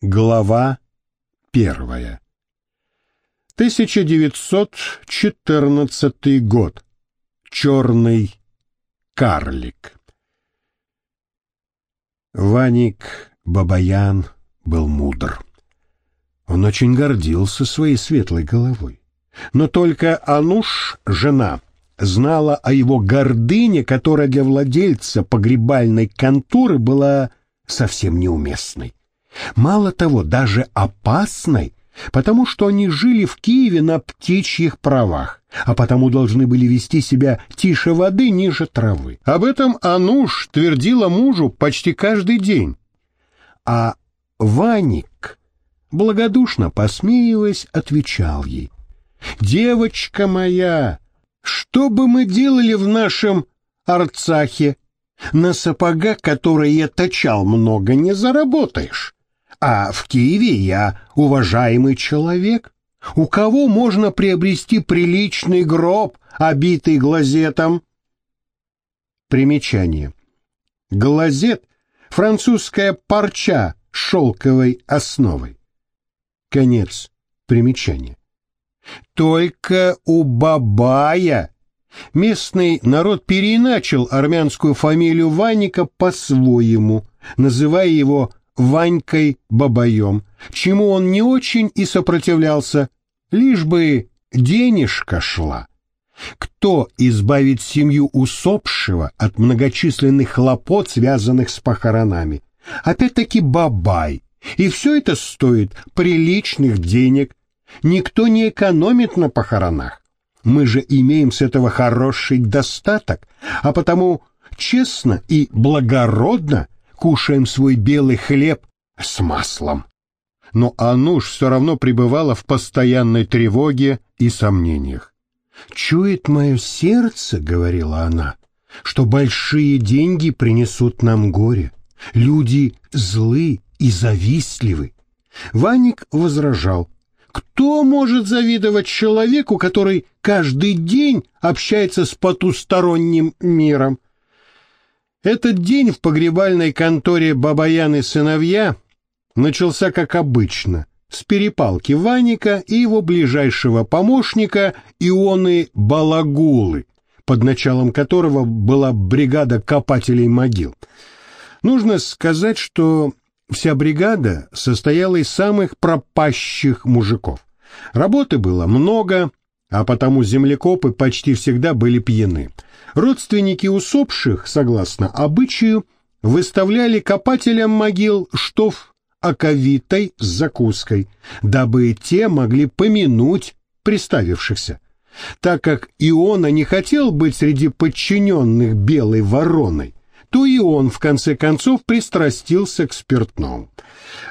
Глава первая. 1914 год. Черный карлик. Ваник Бабаян был мудр. Он очень гордился своей светлой головой. Но только Ануш, жена, знала о его гордыне, которая для владельца погребальной конторы была совсем неуместной. Мало того, даже опасной, потому что они жили в Киеве на птичьих правах, а потому должны были вести себя тише воды, ниже травы. Об этом Ануш твердила мужу почти каждый день. А Ваник, благодушно посмеиваясь, отвечал ей, «Девочка моя, что бы мы делали в нашем Арцахе? На сапогах, которые я точал много, не заработаешь. А в Киеве я уважаемый человек. У кого можно приобрести приличный гроб, обитый глазетом? Примечание. Глазет — французская парча с шелковой основой. Конец примечания. Только у Бабая местный народ переиначил армянскую фамилию Ваника по-своему, называя его Ванькой Бабаем, чему он не очень и сопротивлялся, лишь бы денежка шла. Кто избавит семью усопшего от многочисленных хлопот, связанных с похоронами? Опять-таки Бабай. И все это стоит приличных денег. Никто не экономит на похоронах. Мы же имеем с этого хороший достаток, а потому честно и благородно кушаем свой белый хлеб с маслом. Но Ануш все равно пребывала в постоянной тревоге и сомнениях. «Чует мое сердце, — говорила она, — что большие деньги принесут нам горе. Люди злы и завистливы». Ваник возражал. «Кто может завидовать человеку, который каждый день общается с потусторонним миром? Этот день в погребальной конторе Бабаян и сыновья начался как обычно, с перепалки Ваника и его ближайшего помощника Ионы Балагулы, под началом которого была бригада копателей могил. Нужно сказать, что вся бригада состояла из самых пропащих мужиков. Работы было много, а потому землекопы почти всегда были пьяны. Родственники усопших, согласно обычаю, выставляли копателям могил штоф оковитой с закуской, дабы те могли помянуть приставившихся. Так как Иона не хотел быть среди подчиненных белой вороной, то и он, в конце концов, пристрастился к спиртному.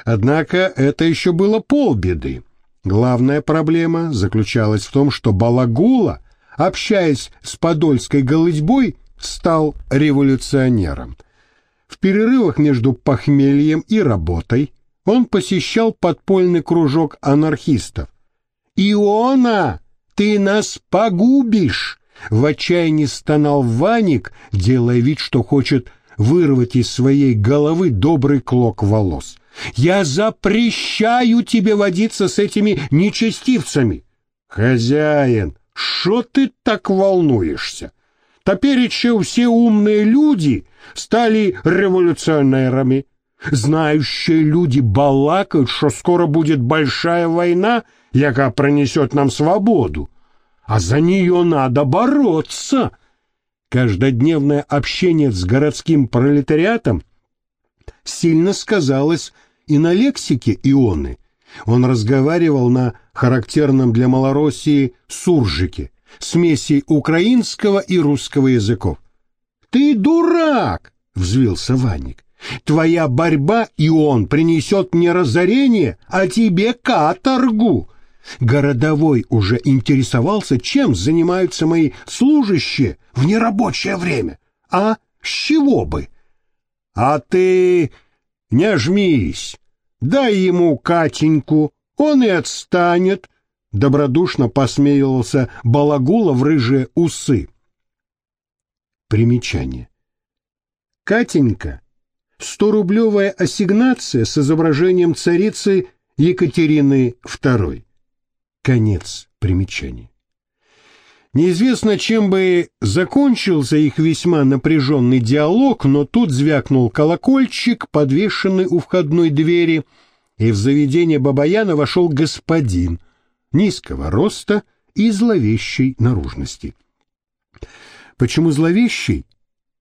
Однако это еще было полбеды. Главная проблема заключалась в том, что Балагула, общаясь с подольской голытьбой, стал революционером. В перерывах между похмельем и работой он посещал подпольный кружок анархистов. «Иона, ты нас погубишь!» В отчаянии стонал Ваник, делая вид, что хочет вырвать из своей головы добрый клок волос. Я запрещаю тебе водиться с этими нечестивцами. Хозяин, что ты так волнуешься? Топереча все умные люди стали революционерами. Знающие люди балакают, что скоро будет большая война, яка принесет нам свободу. А за нее надо бороться. Каждодневное общение с городским пролетариатом сильно сказалось и на лексике Ионы. Он разговаривал на характерном для Малороссии суржике, смеси украинского и русского языков. «Ты дурак!» — взвился Ваник. «Твоя борьба, Ион, принесет мне разорение, а тебе каторгу!» Городовой уже интересовался, чем занимаются мои служащие в нерабочее время. А с чего бы? А ты не жмись, дай ему Катеньку, он и отстанет, — добродушно посмеивался Балагула в рыжие усы. Примечание. Катенька 100-рублевая ассигнация с изображением царицы Екатерины II. Конец примечания. Неизвестно, чем бы закончился их весьма напряженный диалог, но тут звякнул колокольчик, подвешенный у входной двери, и в заведение Бабаяна вошел господин низкого роста и зловещей наружности. Почему зловещий?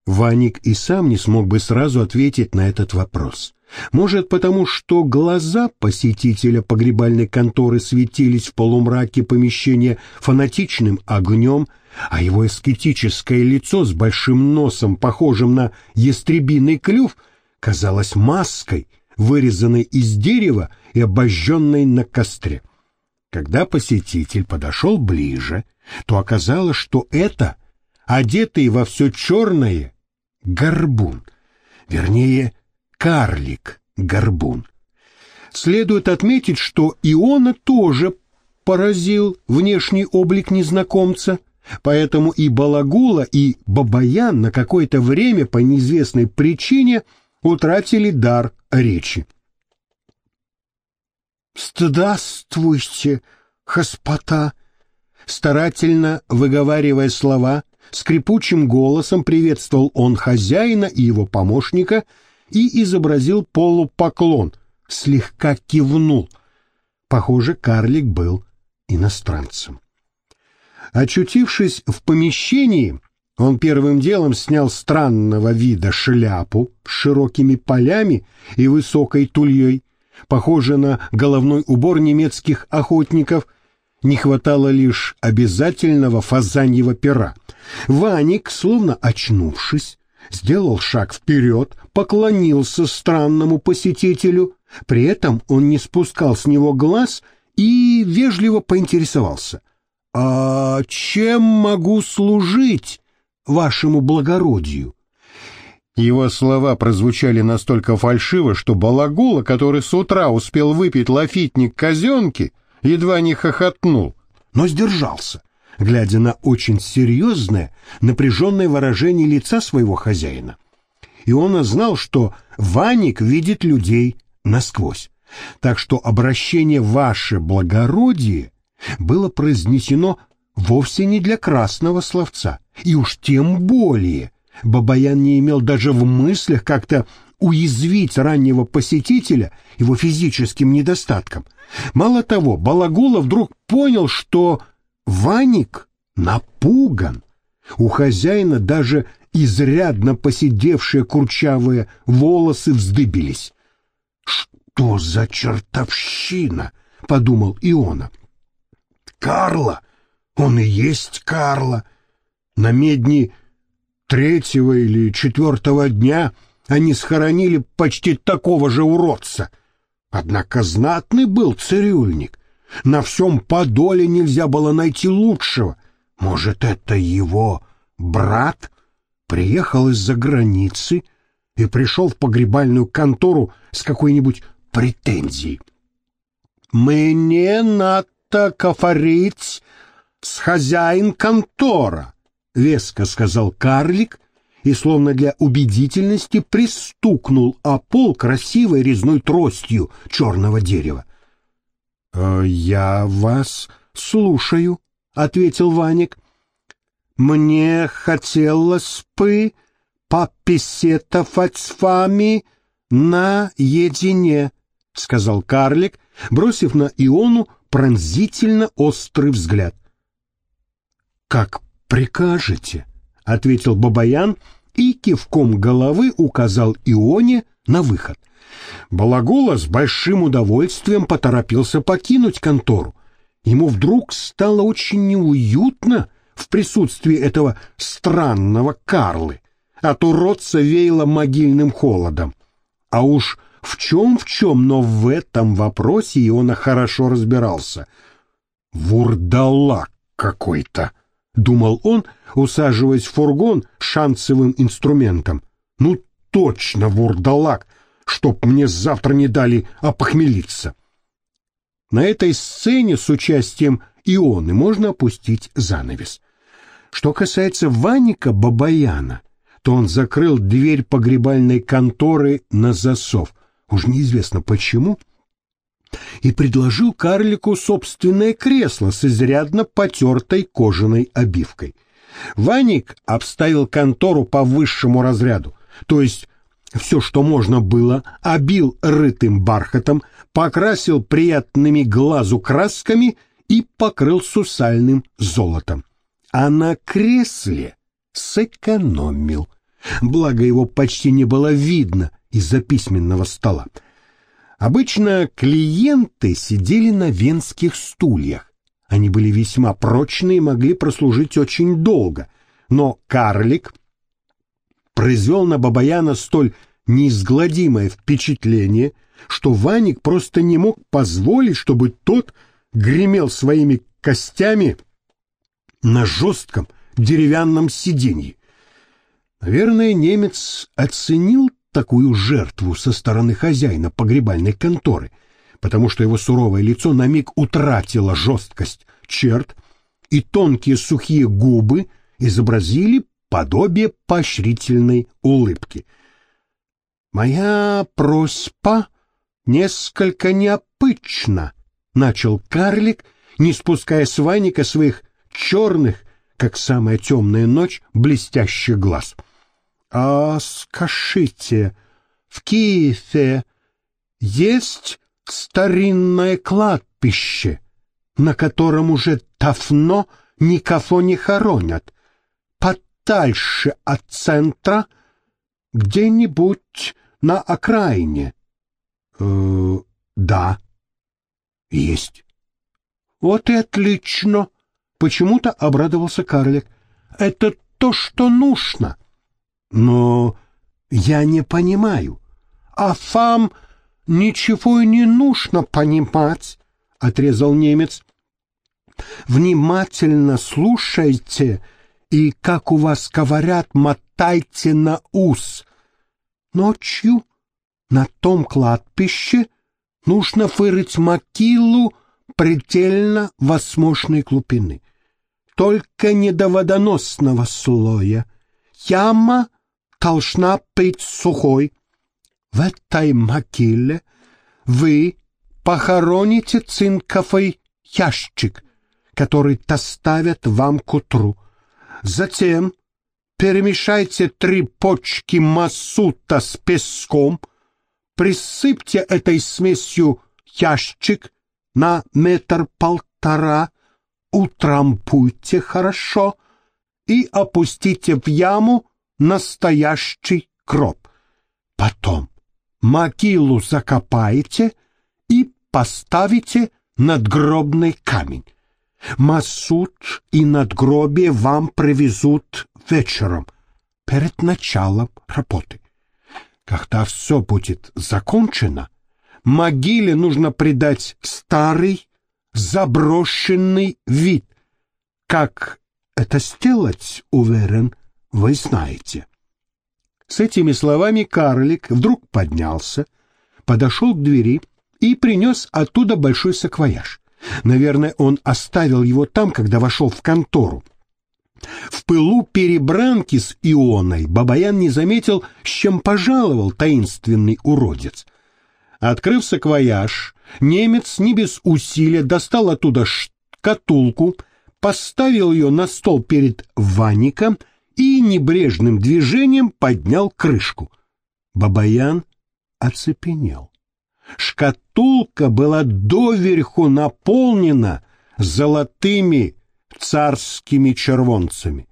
Ваник и сам не смог бы сразу ответить на этот вопрос. Может, потому что глаза посетителя погребальной конторы светились в полумраке помещения фанатичным огнем, а его эскетическое лицо с большим носом, похожим на ястребиный клюв, казалось маской, вырезанной из дерева и обожженной на костре. Когда посетитель подошел ближе, то оказалось, что это одетый во все черное горбун, вернее, карлик-горбун. Следует отметить, что Иона тоже поразил внешний облик незнакомца, поэтому и Балагула, и Бабаян на какое-то время по неизвестной причине утратили дар речи. «Здравствуйте, господа!» Старательно выговаривая слова, скрипучим голосом приветствовал он хозяина и его помощника — и изобразил полупоклон, слегка кивнул. Похоже, карлик был иностранцем. Очутившись в помещении, он первым делом снял странного вида шляпу с широкими полями и высокой тульей, похожей на головной убор немецких охотников. Не хватало лишь обязательного фазаньего пера. Ваник, словно очнувшись, сделал шаг вперед, поклонился странному посетителю, при этом он не спускал с него глаз и вежливо поинтересовался. «А чем могу служить вашему благородию?» Его слова прозвучали настолько фальшиво, что Балагула, который с утра успел выпить лафитник казенки, едва не хохотнул, но сдержался глядя на очень серьезное, напряженное выражение лица своего хозяина. И он знал, что Ваник видит людей насквозь. Так что обращение «Ваше благородие» было произнесено вовсе не для красного словца, и уж тем более Бабаян не имел даже в мыслях как-то уязвить раннего посетителя его физическим недостатком. Мало того, Балагула вдруг понял, что Ваник напуган. У хозяина даже изрядно посидевшие курчавые волосы вздыбились. «Что за чертовщина?» — подумал Иона. «Карла! Он и есть Карла! На медни третьего или четвертого дня они схоронили почти такого же уродца. Однако знатный был цирюльник, на всем Подоле нельзя было найти лучшего. Может, это его брат приехал из-за границы и пришел в погребальную контору с какой-нибудь претензией. «Мне надо кафарить с хозяин контора», — веско сказал карлик и, словно для убедительности, пристукнул о пол красивой резной тростью черного дерева. Э, «Я вас слушаю», — ответил Ваник. «Мне хотелось бы попесетовать с вами наедине», — сказал карлик, бросив на Иону пронзительно острый взгляд. «Как прикажете», — ответил Бабаян и кивком головы указал Ионе на выход. Балагула с большим удовольствием поторопился покинуть контору. Ему вдруг стало очень неуютно в присутствии этого странного Карлы. От уродца веяло могильным холодом. А уж в чем в чем, но в этом вопросе и он хорошо разбирался. «Вурдалак какой-то!» — думал он, усаживаясь в фургон шансовым инструментом. «Ну точно вурдалак! чтоб мне завтра не дали опохмелиться. На этой сцене с участием Ионы можно опустить занавес. Что касается Ваника Бабаяна, то он закрыл дверь погребальной конторы на засов, уж неизвестно почему, и предложил карлику собственное кресло с изрядно потертой кожаной обивкой. Ваник обставил контору по высшему разряду, то есть все, что можно было, обил рытым бархатом, покрасил приятными глазу красками и покрыл сусальным золотом. А на кресле сэкономил. Благо его почти не было видно из-за письменного стола. Обычно клиенты сидели на венских стульях. Они были весьма прочные и могли прослужить очень долго. Но карлик произвел на Бабаяна столь неизгладимое впечатление, что Ваник просто не мог позволить, чтобы тот гремел своими костями на жестком деревянном сиденье. Наверное, немец оценил такую жертву со стороны хозяина погребальной конторы, потому что его суровое лицо на миг утратило жесткость черт, и тонкие сухие губы изобразили подобие поощрительной улыбки. «Моя просьба несколько необычна», — начал карлик, не спуская с Ваника своих черных, как самая темная ночь, блестящих глаз. «А скажите, в Киеве есть старинное кладбище, на котором уже давно никого не хоронят, подальше от центра, где-нибудь на окраине?» «Э, «Да, есть». «Вот и отлично!» Почему-то обрадовался карлик. «Это то, что нужно». «Но я не понимаю. А фам ничего и не нужно понимать», — отрезал немец. «Внимательно слушайте и, как у вас говорят, мотайте на ус. Ночью на том кладбище нужно вырыть могилу предельно возможной глубины только не до водоносного слоя. Яма должна быть сухой. В этой могиле вы похороните цинковый ящик, который доставят вам к утру. Затем перемешайте три почки масута с песком, присыпьте этой смесью ящик на метр-полтора утрампуйте хорошо и опустите в яму настоящий гроб. Потом могилу закопаете и поставите надгробный камень. Масуд и надгробие вам привезут вечером, перед началом работы. Когда все будет закончено, могиле нужно придать старый заброшенный вид. Как это сделать, уверен, вы знаете. С этими словами карлик вдруг поднялся, подошел к двери и принес оттуда большой саквояж. Наверное, он оставил его там, когда вошел в контору. В пылу перебранки с Ионой Бабаян не заметил, с чем пожаловал таинственный уродец. Открыв саквояж, Немец не без усилия достал оттуда шкатулку, поставил ее на стол перед Ваником и небрежным движением поднял крышку. Бабаян оцепенел. Шкатулка была доверху наполнена золотыми царскими червонцами.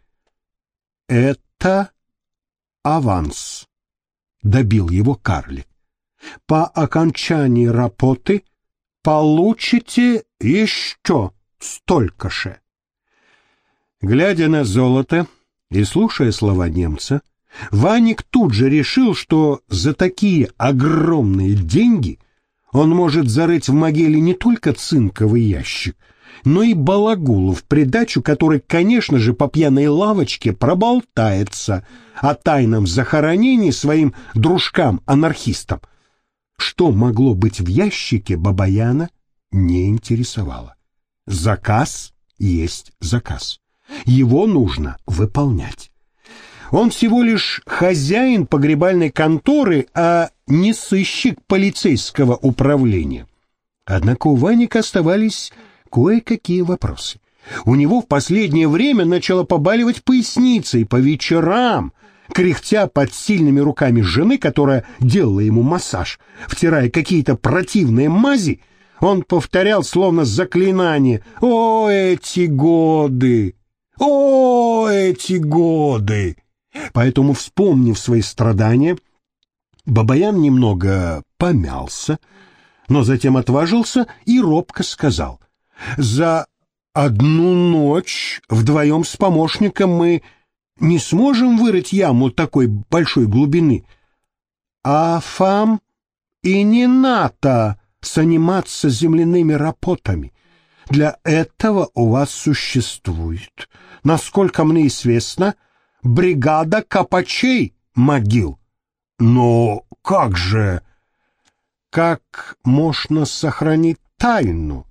«Это аванс», — добил его карлик по окончании работы получите еще столько же. Глядя на золото и слушая слова немца, Ваник тут же решил, что за такие огромные деньги он может зарыть в могиле не только цинковый ящик, но и балагулу в придачу, который, конечно же, по пьяной лавочке проболтается о тайном захоронении своим дружкам-анархистам — что могло быть в ящике Бабаяна, не интересовало. Заказ есть заказ. Его нужно выполнять. Он всего лишь хозяин погребальной конторы, а не сыщик полицейского управления. Однако у Ваника оставались кое-какие вопросы. У него в последнее время начало побаливать поясница, и по вечерам, кряхтя под сильными руками жены, которая делала ему массаж, втирая какие-то противные мази, он повторял словно заклинание «О, эти годы! О, эти годы!» Поэтому, вспомнив свои страдания, Бабаян немного помялся, но затем отважился и робко сказал, «За одну ночь вдвоем с помощником мы не сможем вырыть яму такой большой глубины. А фам и не надо заниматься земляными работами. Для этого у вас существует, насколько мне известно, бригада копачей могил. Но как же... Как можно сохранить тайну?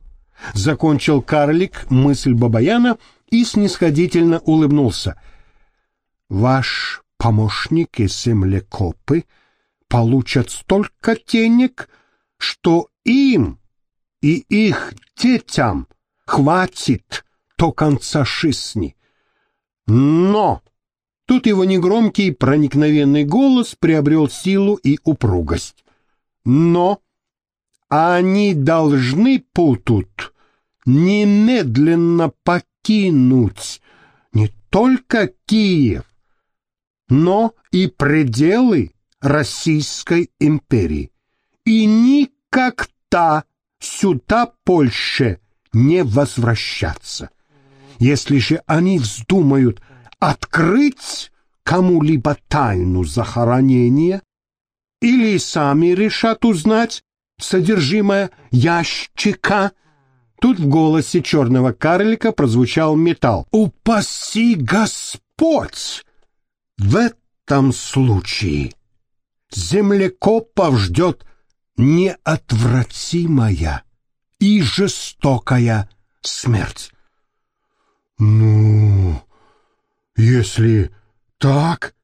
Закончил карлик мысль Бабаяна и снисходительно улыбнулся. Ваш помощник и землекопы получат столько денег, что им и их детям хватит до конца жизни. Но тут его негромкий проникновенный голос приобрел силу и упругость. Но они должны путут немедленно покинуть не только Киев, но и пределы Российской империи. И никогда сюда Польше не возвращаться. Если же они вздумают открыть кому-либо тайну захоронения или сами решат узнать содержимое ящика, тут в голосе черного карлика прозвучал металл. «Упаси Господь!» В этом случае землекопов ждет неотвратимая и жестокая смерть. Ну, если так...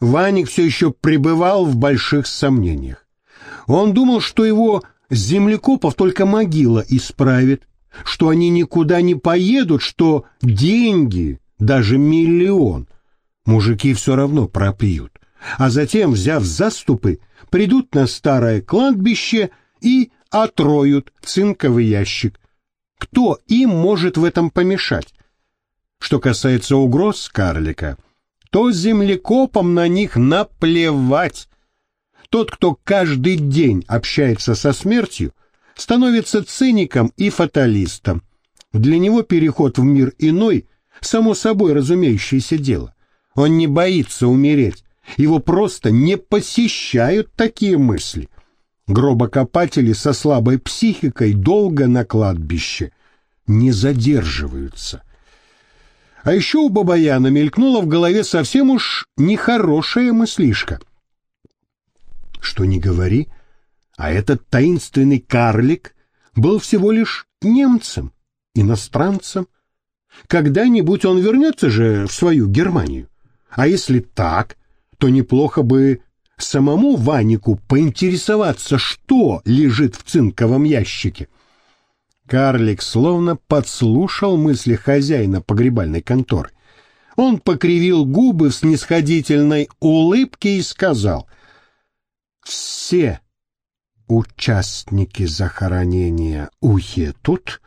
Ваник все еще пребывал в больших сомнениях. Он думал, что его землекопов только могила исправит, что они никуда не поедут, что деньги, даже миллион, мужики все равно пропьют, а затем, взяв заступы, придут на старое кладбище и отроют цинковый ящик. Кто им может в этом помешать? Что касается угроз карлика, то землекопам на них наплевать. Тот, кто каждый день общается со смертью, становится циником и фаталистом. Для него переход в мир иной – само собой разумеющееся дело. Он не боится умереть, его просто не посещают такие мысли. Гробокопатели со слабой психикой долго на кладбище не задерживаются. А еще у Бабаяна мелькнула в голове совсем уж нехорошая мыслишка. Что не говори, а этот таинственный карлик был всего лишь немцем, иностранцем. Когда-нибудь он вернется же в свою Германию. А если так, то неплохо бы самому Ванику поинтересоваться, что лежит в цинковом ящике. Карлик словно подслушал мысли хозяина погребальной конторы. Он покривил губы в снисходительной улыбке и сказал, «Все участники захоронения уедут,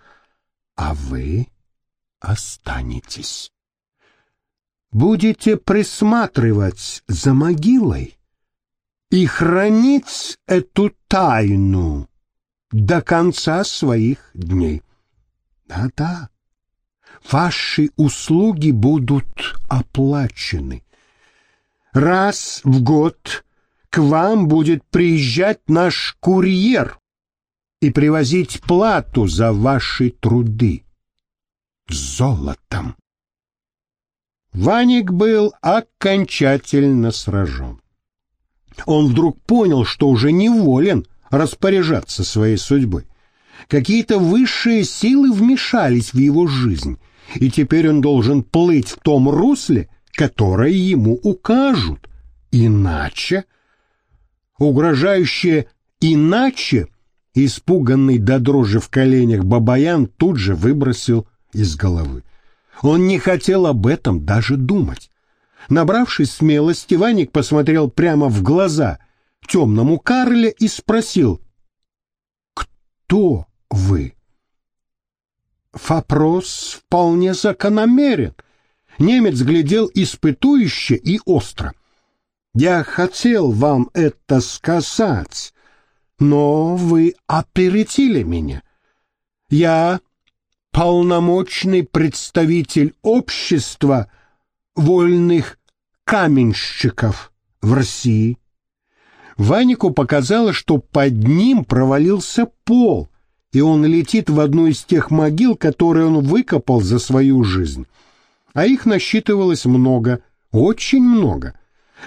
а вы останетесь» будете присматривать за могилой и хранить эту тайну до конца своих дней. Да-да, ваши услуги будут оплачены. Раз в год к вам будет приезжать наш курьер и привозить плату за ваши труды золотом. Ваник был окончательно сражен. Он вдруг понял, что уже не волен распоряжаться своей судьбой. Какие-то высшие силы вмешались в его жизнь, и теперь он должен плыть в том русле, которое ему укажут. Иначе... Угрожающее «иначе» испуганный до дрожи в коленях Бабаян тут же выбросил из головы. Он не хотел об этом даже думать. Набравшись смелости, Ваник посмотрел прямо в глаза темному Карле и спросил, «Кто вы?» Вопрос вполне закономерен. Немец глядел испытующе и остро. «Я хотел вам это сказать, но вы опередили меня. Я полномочный представитель общества вольных каменщиков в России. Ванику показалось, что под ним провалился пол, и он летит в одну из тех могил, которые он выкопал за свою жизнь. А их насчитывалось много, очень много.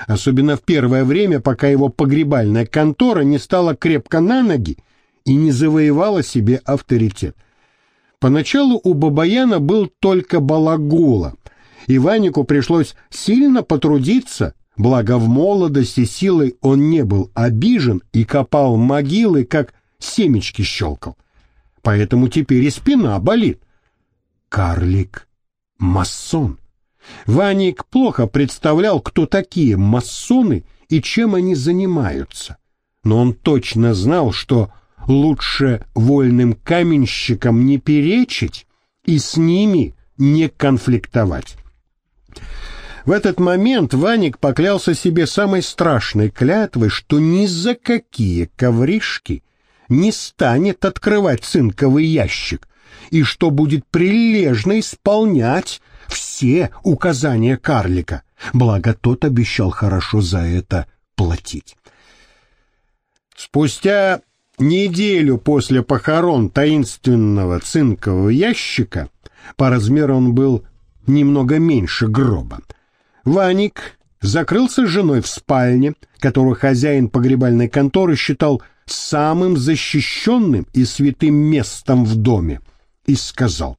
Особенно в первое время, пока его погребальная контора не стала крепко на ноги и не завоевала себе авторитет. Поначалу у Бабаяна был только балагула, и Ванику пришлось сильно потрудиться, благо в молодости силой он не был обижен и копал могилы, как семечки щелкал. Поэтому теперь и спина болит. Карлик — масон. Ваник плохо представлял, кто такие масоны и чем они занимаются. Но он точно знал, что лучше вольным каменщикам не перечить и с ними не конфликтовать. В этот момент Ваник поклялся себе самой страшной клятвой, что ни за какие ковришки не станет открывать цинковый ящик и что будет прилежно исполнять все указания карлика, благо тот обещал хорошо за это платить. Спустя неделю после похорон таинственного цинкового ящика, по размеру он был немного меньше гроба, Ваник закрылся с женой в спальне, которую хозяин погребальной конторы считал самым защищенным и святым местом в доме, и сказал,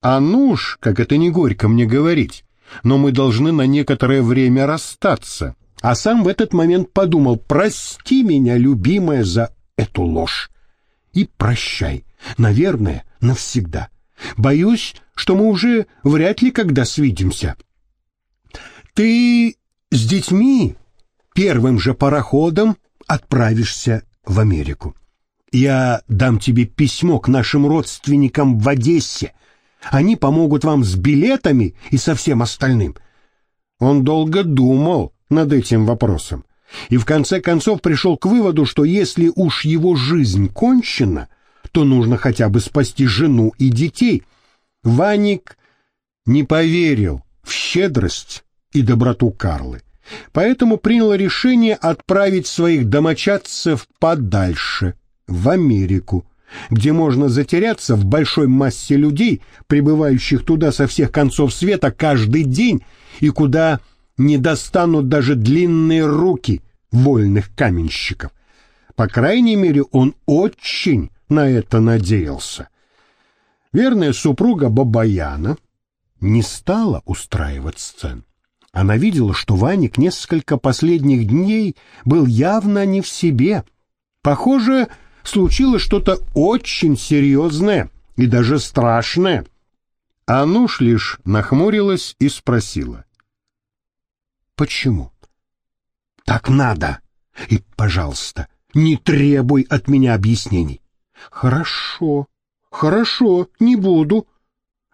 «А ну ж, как это не горько мне говорить, но мы должны на некоторое время расстаться». А сам в этот момент подумал, «Прости меня, любимая, за эту ложь. И прощай, наверное, навсегда. Боюсь, что мы уже вряд ли когда свидимся». Ты с детьми первым же пароходом отправишься в Америку. Я дам тебе письмо к нашим родственникам в Одессе. Они помогут вам с билетами и со всем остальным. Он долго думал над этим вопросом и в конце концов пришел к выводу, что если уж его жизнь кончена, то нужно хотя бы спасти жену и детей. Ваник не поверил в щедрость и доброту Карлы, поэтому принял решение отправить своих домочадцев подальше, в Америку, где можно затеряться в большой массе людей, прибывающих туда со всех концов света каждый день, и куда не достанут даже длинные руки вольных каменщиков. По крайней мере, он очень на это надеялся. Верная супруга Бабаяна не стала устраивать сцен. Она видела, что Ваник несколько последних дней был явно не в себе. Похоже, случилось что-то очень серьезное и даже страшное. Ануш лишь нахмурилась и спросила. «Почему?» «Так надо. И, пожалуйста, не требуй от меня объяснений». «Хорошо, хорошо, не буду.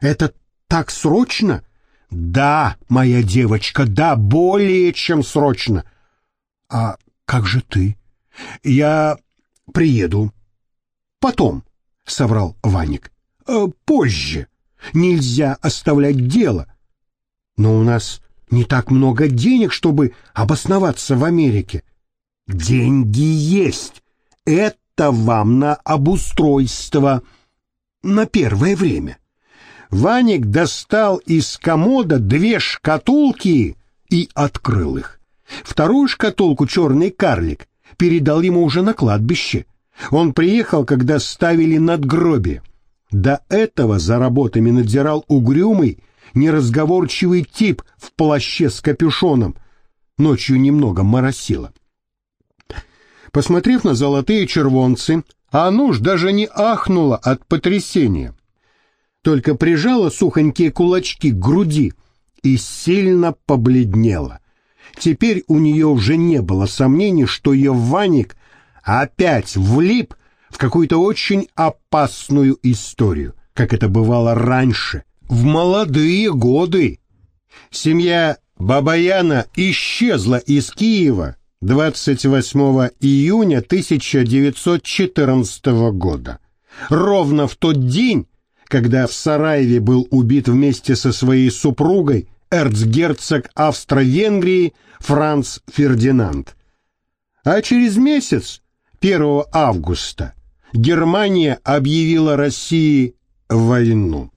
Это так срочно?» Да, моя девочка, да, более чем срочно. А как же ты? Я приеду. Потом, соврал Ваник. Э, позже. Нельзя оставлять дело. Но у нас не так много денег, чтобы обосноваться в Америке. Деньги есть. Это вам на обустройство на первое время. Ваник достал из комода две шкатулки и открыл их. Вторую шкатулку черный карлик передал ему уже на кладбище. Он приехал, когда ставили надгробие. До этого за работами надзирал угрюмый, неразговорчивый тип в плаще с капюшоном. Ночью немного моросило. Посмотрев на золотые червонцы, Ануш даже не ахнула от потрясения. Только прижала сухонькие кулачки к груди и сильно побледнела. Теперь у нее уже не было сомнений, что Еваник опять влип в какую-то очень опасную историю, как это бывало раньше, в молодые годы. Семья Бабаяна исчезла из Киева 28 июня 1914 года, ровно в тот день, когда в Сараеве был убит вместе со своей супругой эрцгерцог Австро-Венгрии Франц Фердинанд. А через месяц, 1 августа, Германия объявила России войну.